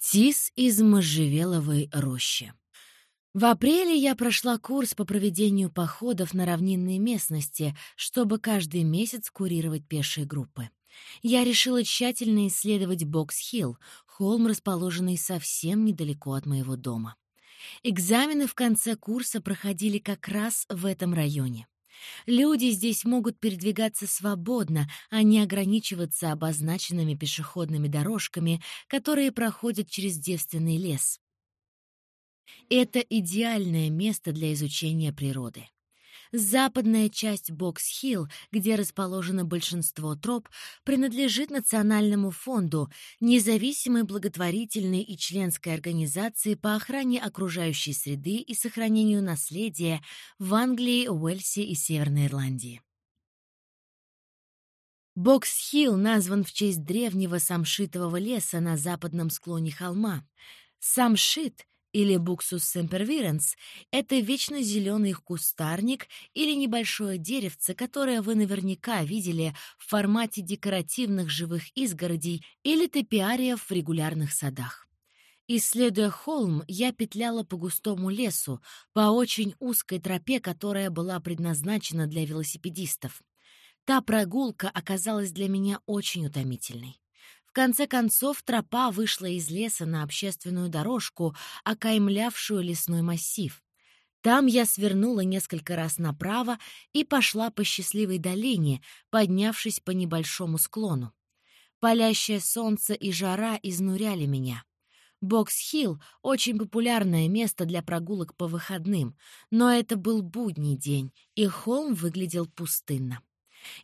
Тис из можжевеловой рощи. В апреле я прошла курс по проведению походов на равнинные местности, чтобы каждый месяц курировать пешие группы. Я решила тщательно исследовать Бокс-Хилл, холм, расположенный совсем недалеко от моего дома. Экзамены в конце курса проходили как раз в этом районе. Люди здесь могут передвигаться свободно, а не ограничиваться обозначенными пешеходными дорожками, которые проходят через девственный лес. Это идеальное место для изучения природы. Западная часть Бокс-Хилл, где расположено большинство троп, принадлежит Национальному фонду, независимой благотворительной и членской организации по охране окружающей среды и сохранению наследия в Англии, Уэльсе и Северной Ирландии. Бокс-Хилл назван в честь древнего самшитового леса на западном склоне холма. Самшит или Buxus sempervirens — это вечно зеленый кустарник или небольшое деревце, которое вы наверняка видели в формате декоративных живых изгородей или топиариев в регулярных садах. Исследуя холм, я петляла по густому лесу, по очень узкой тропе, которая была предназначена для велосипедистов. Та прогулка оказалась для меня очень утомительной. В конце концов, тропа вышла из леса на общественную дорожку, окаймлявшую лесной массив. Там я свернула несколько раз направо и пошла по счастливой долине, поднявшись по небольшому склону. Палящее солнце и жара изнуряли меня. Бокс-Хилл — очень популярное место для прогулок по выходным, но это был будний день, и холм выглядел пустынно.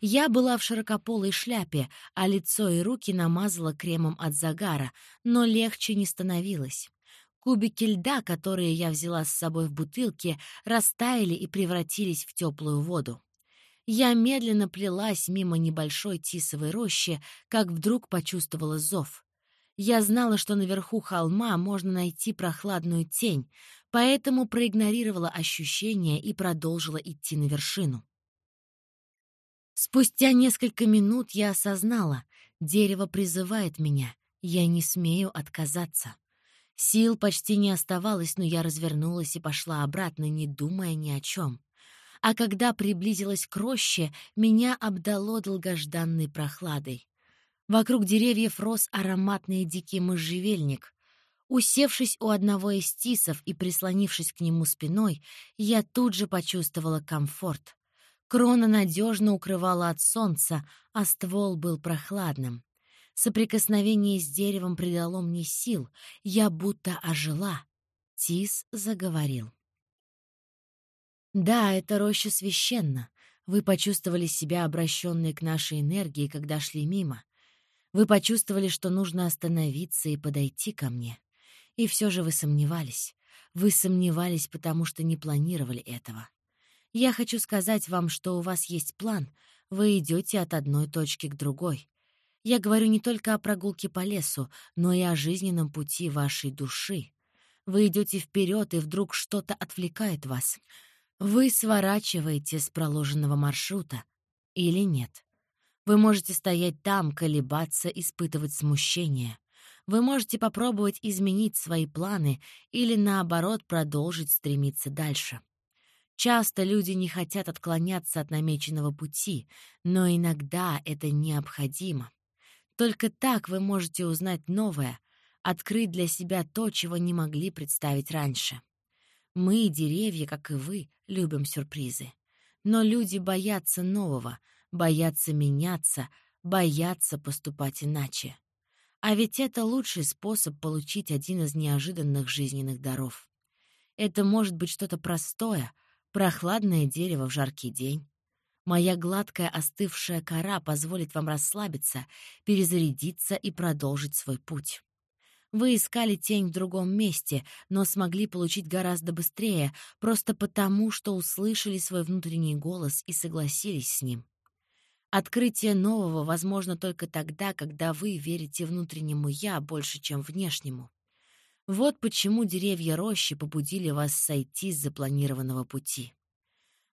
Я была в широкополой шляпе, а лицо и руки намазала кремом от загара, но легче не становилось. Кубики льда, которые я взяла с собой в бутылке, растаяли и превратились в теплую воду. Я медленно плелась мимо небольшой тисовой рощи, как вдруг почувствовала зов. Я знала, что наверху холма можно найти прохладную тень, поэтому проигнорировала ощущение и продолжила идти на вершину. Спустя несколько минут я осознала, дерево призывает меня, я не смею отказаться. Сил почти не оставалось, но я развернулась и пошла обратно, не думая ни о чем. А когда приблизилась к роще, меня обдало долгожданной прохладой. Вокруг деревьев рос ароматный дикий можжевельник. Усевшись у одного из тисов и прислонившись к нему спиной, я тут же почувствовала комфорт. Крона надежно укрывала от солнца, а ствол был прохладным. Соприкосновение с деревом придало мне сил, я будто ожила. Тис заговорил. «Да, эта роща священна. Вы почувствовали себя обращенной к нашей энергии, когда шли мимо. Вы почувствовали, что нужно остановиться и подойти ко мне. И все же вы сомневались. Вы сомневались, потому что не планировали этого. Я хочу сказать вам, что у вас есть план. Вы идете от одной точки к другой. Я говорю не только о прогулке по лесу, но и о жизненном пути вашей души. Вы идете вперед, и вдруг что-то отвлекает вас. Вы сворачиваете с проложенного маршрута. Или нет. Вы можете стоять там, колебаться, испытывать смущение. Вы можете попробовать изменить свои планы или, наоборот, продолжить стремиться дальше. Часто люди не хотят отклоняться от намеченного пути, но иногда это необходимо. Только так вы можете узнать новое, открыть для себя то, чего не могли представить раньше. Мы, деревья, как и вы, любим сюрпризы. Но люди боятся нового, боятся меняться, боятся поступать иначе. А ведь это лучший способ получить один из неожиданных жизненных даров. Это может быть что-то простое — Прохладное дерево в жаркий день. Моя гладкая остывшая кора позволит вам расслабиться, перезарядиться и продолжить свой путь. Вы искали тень в другом месте, но смогли получить гораздо быстрее, просто потому, что услышали свой внутренний голос и согласились с ним. Открытие нового возможно только тогда, когда вы верите внутреннему «я» больше, чем внешнему. Вот почему деревья рощи побудили вас сойти с запланированного пути.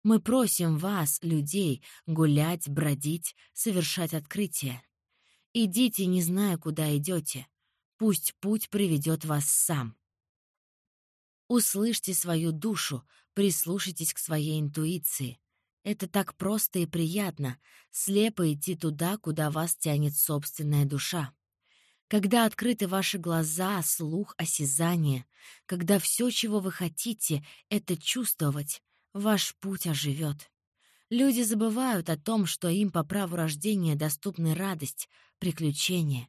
Мы просим вас, людей, гулять, бродить, совершать открытия. Идите, не зная, куда идете. Пусть путь приведет вас сам. Услышьте свою душу, прислушайтесь к своей интуиции. Это так просто и приятно — слепо идти туда, куда вас тянет собственная душа. Когда открыты ваши глаза, слух, осязание, когда все, чего вы хотите, — это чувствовать, ваш путь оживет. Люди забывают о том, что им по праву рождения доступны радость, приключения.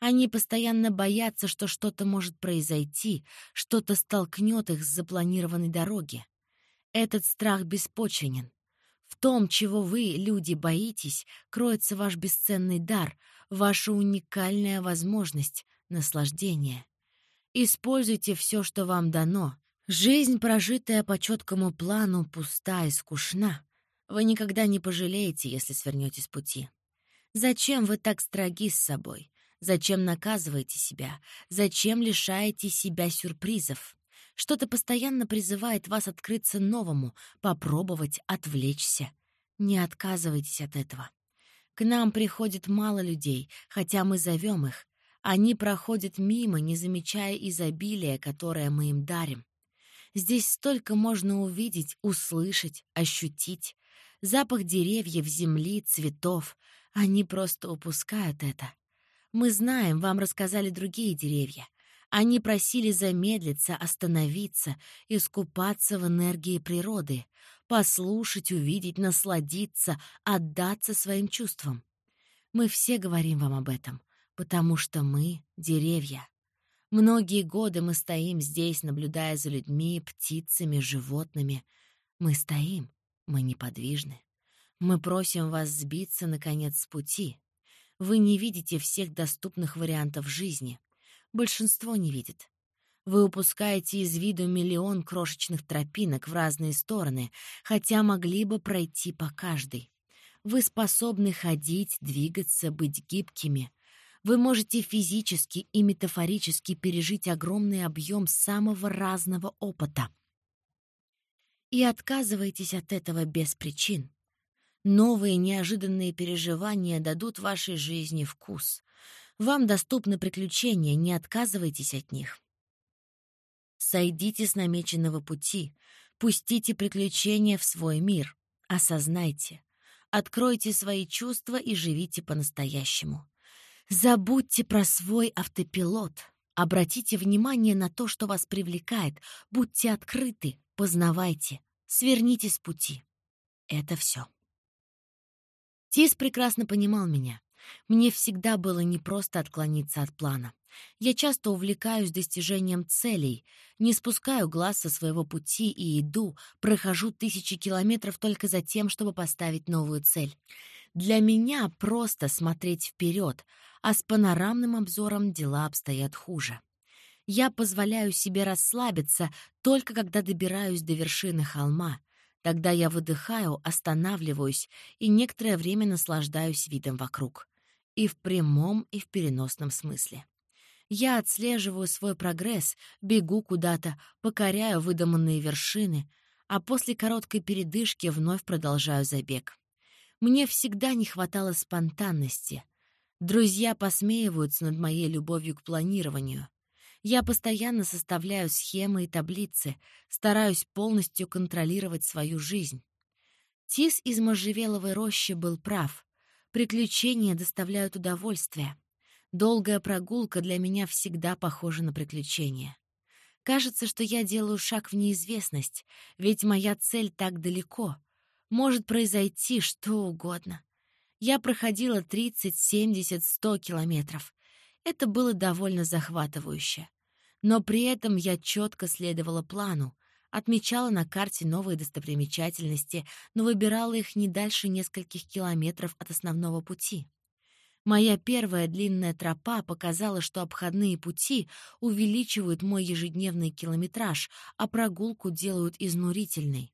Они постоянно боятся, что что-то может произойти, что-то столкнет их с запланированной дороги. Этот страх беспочвенен. В том, чего вы, люди, боитесь, кроется ваш бесценный дар, ваша уникальная возможность, наслаждение. Используйте все, что вам дано. Жизнь, прожитая по четкому плану, пуста и скучна. Вы никогда не пожалеете, если свернете с пути. Зачем вы так строги с собой? Зачем наказываете себя? Зачем лишаете себя сюрпризов? Что-то постоянно призывает вас открыться новому, попробовать, отвлечься. Не отказывайтесь от этого. К нам приходит мало людей, хотя мы зовем их. Они проходят мимо, не замечая изобилия, которое мы им дарим. Здесь столько можно увидеть, услышать, ощутить. Запах деревьев, земли, цветов. Они просто упускают это. Мы знаем, вам рассказали другие деревья. Они просили замедлиться, остановиться, искупаться в энергии природы, послушать, увидеть, насладиться, отдаться своим чувствам. Мы все говорим вам об этом, потому что мы — деревья. Многие годы мы стоим здесь, наблюдая за людьми, птицами, животными. Мы стоим, мы неподвижны. Мы просим вас сбиться, наконец, с пути. Вы не видите всех доступных вариантов жизни. Большинство не видит. Вы упускаете из виду миллион крошечных тропинок в разные стороны, хотя могли бы пройти по каждой. Вы способны ходить, двигаться, быть гибкими. Вы можете физически и метафорически пережить огромный объем самого разного опыта — и отказываетесь от этого без причин. Новые неожиданные переживания дадут вашей жизни вкус. Вам доступны приключения, не отказывайтесь от них. Сойдите с намеченного пути, пустите приключения в свой мир, осознайте, откройте свои чувства и живите по-настоящему. Забудьте про свой автопилот, обратите внимание на то, что вас привлекает, будьте открыты, Познавайте, сверните с пути. Это все. Тис прекрасно понимал меня. Мне всегда было непросто отклониться от плана. Я часто увлекаюсь достижением целей, не спускаю глаз со своего пути и иду, прохожу тысячи километров только за тем, чтобы поставить новую цель. Для меня просто смотреть вперед, а с панорамным обзором дела обстоят хуже. Я позволяю себе расслабиться только когда добираюсь до вершины холма. Тогда я выдыхаю, останавливаюсь и некоторое время наслаждаюсь видом вокруг. И в прямом, и в переносном смысле. Я отслеживаю свой прогресс, бегу куда-то, покоряю выдуманные вершины, а после короткой передышки вновь продолжаю забег. Мне всегда не хватало спонтанности. Друзья посмеиваются над моей любовью к планированию. Я постоянно составляю схемы и таблицы, стараюсь полностью контролировать свою жизнь. Тис из можжевеловой рощи был прав. Приключения доставляют удовольствие. Долгая прогулка для меня всегда похожа на приключение. Кажется, что я делаю шаг в неизвестность, ведь моя цель так далеко. Может произойти что угодно. Я проходила 30, 70, 100 километров. Это было довольно захватывающе. Но при этом я четко следовала плану, отмечала на карте новые достопримечательности, но выбирала их не дальше нескольких километров от основного пути. Моя первая длинная тропа показала, что обходные пути увеличивают мой ежедневный километраж, а прогулку делают изнурительной.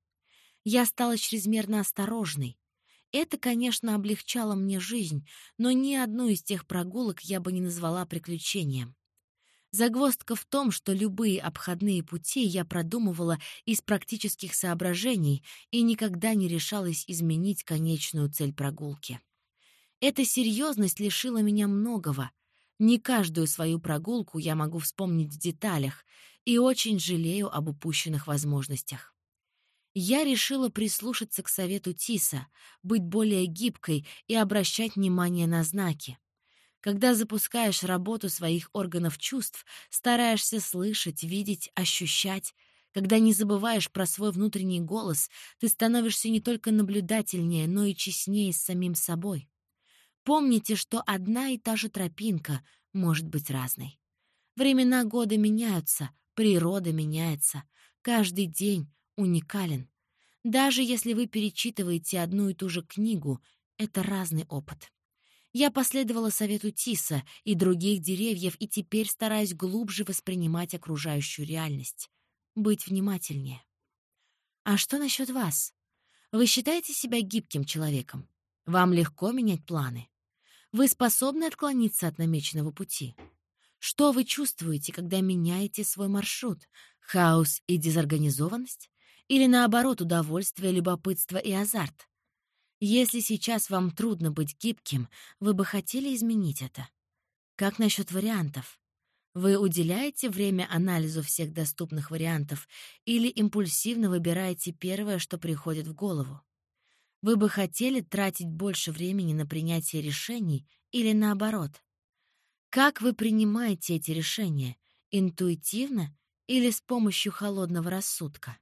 Я стала чрезмерно осторожной, это, конечно, облегчало мне жизнь, но ни одну из тех прогулок я бы не назвала приключением. Загвоздка в том, что любые обходные пути я продумывала из практических соображений и никогда не решалась изменить конечную цель прогулки. Эта серьезность лишила меня многого. Не каждую свою прогулку я могу вспомнить в деталях и очень жалею об упущенных возможностях. Я решила прислушаться к совету Тиса, быть более гибкой и обращать внимание на знаки. Когда запускаешь работу своих органов чувств, стараешься слышать, видеть, ощущать. Когда не забываешь про свой внутренний голос, ты становишься не только наблюдательнее, но и честнее с самим собой. Помните, что одна и та же тропинка может быть разной. Времена года меняются, природа меняется. Каждый день уникален. Даже если вы перечитываете одну и ту же книгу, это разный опыт. Я последовала совету Тиса и других деревьев и теперь стараюсь глубже воспринимать окружающую реальность. Быть внимательнее. А что насчет вас? Вы считаете себя гибким человеком? Вам легко менять планы? Вы способны отклониться от намеченного пути? Что вы чувствуете, когда меняете свой маршрут? Хаос и дезорганизованность? Или наоборот, удовольствие, любопытство и азарт? Если сейчас вам трудно быть гибким, вы бы хотели изменить это. Как насчет вариантов? Вы уделяете время анализу всех доступных вариантов или импульсивно выбираете первое, что приходит в голову? Вы бы хотели тратить больше времени на принятие решений или наоборот? Как вы принимаете эти решения? Интуитивно или с помощью холодного рассудка?